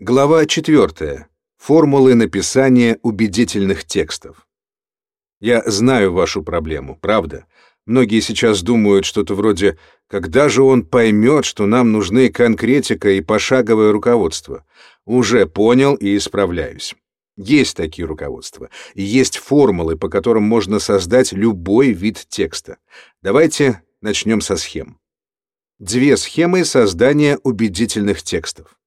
Глава 4. Формулы написания убедительных текстов. Я знаю вашу проблему, правда? Многие сейчас думают что-то вроде «когда же он поймет, что нам нужны конкретика и пошаговое руководство?» Уже понял и исправляюсь. Есть такие руководства, и есть формулы, по которым можно создать любой вид текста. Давайте начнем со схем. Две схемы создания убедительных текстов.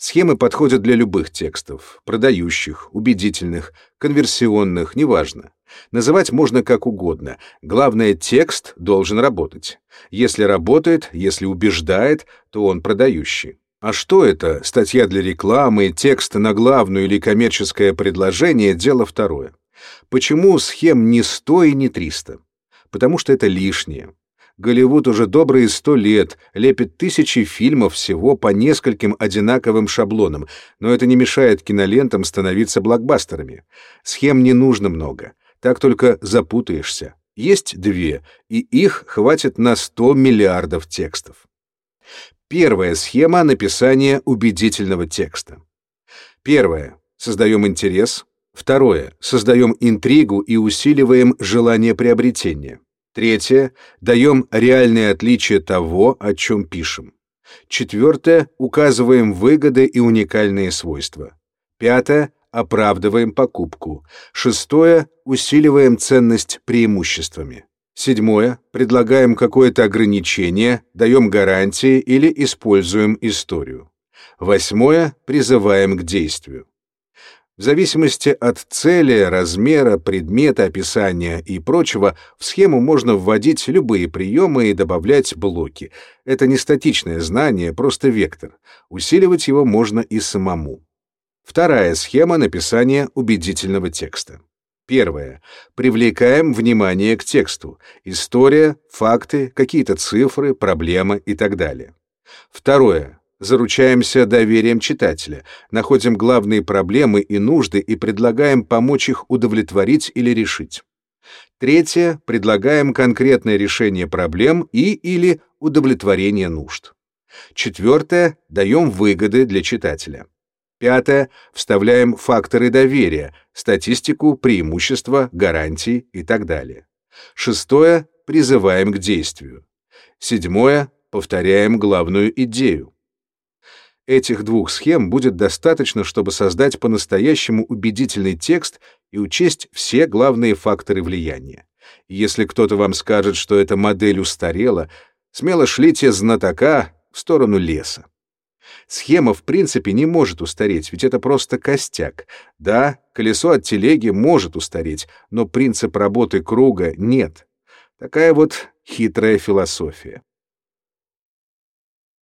Схемы подходят для любых текстов, продающих, убедительных, конверсионных, неважно. Называть можно как угодно. Главное, текст должен работать. Если работает, если убеждает, то он продающий. А что это? Статья для рекламы, текст на главную или коммерческое предложение – дело второе. Почему схем не 100 и не 300? Потому что это лишнее. Голливуд уже добрые сто лет лепит тысячи фильмов всего по нескольким одинаковым шаблонам, но это не мешает кинолентам становиться блокбастерами. Схем не нужно много, так только запутаешься. Есть две, и их хватит на 100 миллиардов текстов. Первая схема написания убедительного текста. Первое. Создаем интерес. Второе. Создаем интригу и усиливаем желание приобретения. Третье — даем реальные отличия того, о чем пишем. Четвертое — указываем выгоды и уникальные свойства. Пятое — оправдываем покупку. Шестое — усиливаем ценность преимуществами. Седьмое — предлагаем какое-то ограничение, даем гарантии или используем историю. Восьмое — призываем к действию. В зависимости от цели, размера, предмета, описания и прочего, в схему можно вводить любые приемы и добавлять блоки. Это не статичное знание, просто вектор. Усиливать его можно и самому. Вторая схема написания убедительного текста. Первое. Привлекаем внимание к тексту. История, факты, какие-то цифры, проблемы и так далее. Второе Заручаемся доверием читателя, находим главные проблемы и нужды и предлагаем помочь их удовлетворить или решить. Третье предлагаем конкретное решение проблем и или удовлетворение нужд. Четвертое даем выгоды для читателя. Пятое вставляем факторы доверия, статистику, преимущества, гарантии и так далее. Шестое призываем к действию. Седьмое повторяем главную идею. Этих двух схем будет достаточно, чтобы создать по-настоящему убедительный текст и учесть все главные факторы влияния. Если кто-то вам скажет, что эта модель устарела, смело шлите знатока в сторону леса. Схема в принципе не может устареть, ведь это просто костяк. Да, колесо от телеги может устареть, но принцип работы круга нет. Такая вот хитрая философия.